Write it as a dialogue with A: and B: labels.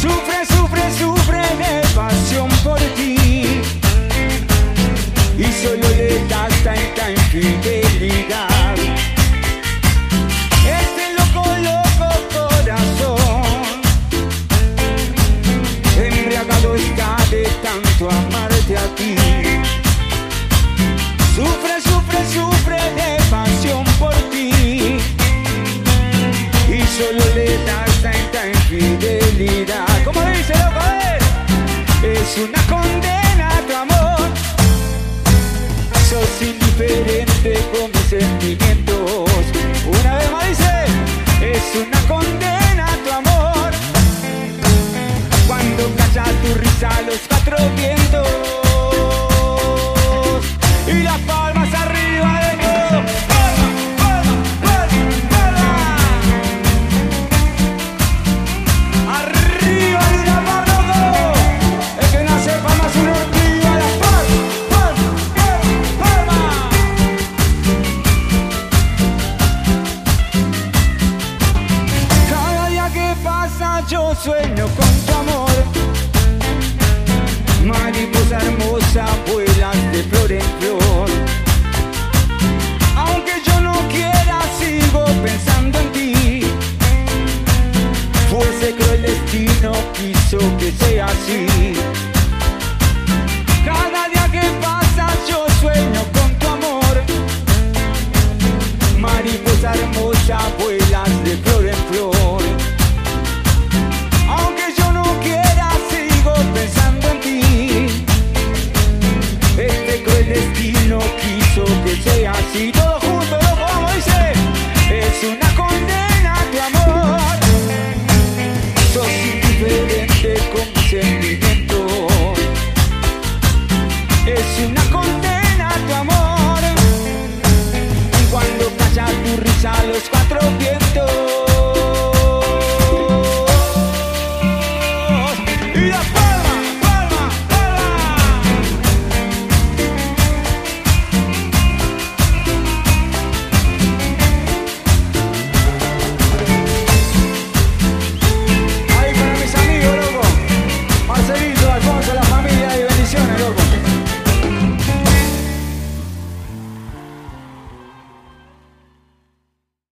A: Sufre, sufre, sufre de pasión por ti. Y solo le das tanta infidelidad. Este loco, loco corazón. Embriagado está de tanto amarte una condena tu amor. Cuando calla tu risa los cuatro vientos. Con tu amor. Mariposa hermosa, vuelas de flor en flor. Aunque yo no quiera, sigo pensando en ti. Fuese que el destino quiso que sea así. Cada día que pasa yo sueño con tu amor. Mariposa hermosa, vuela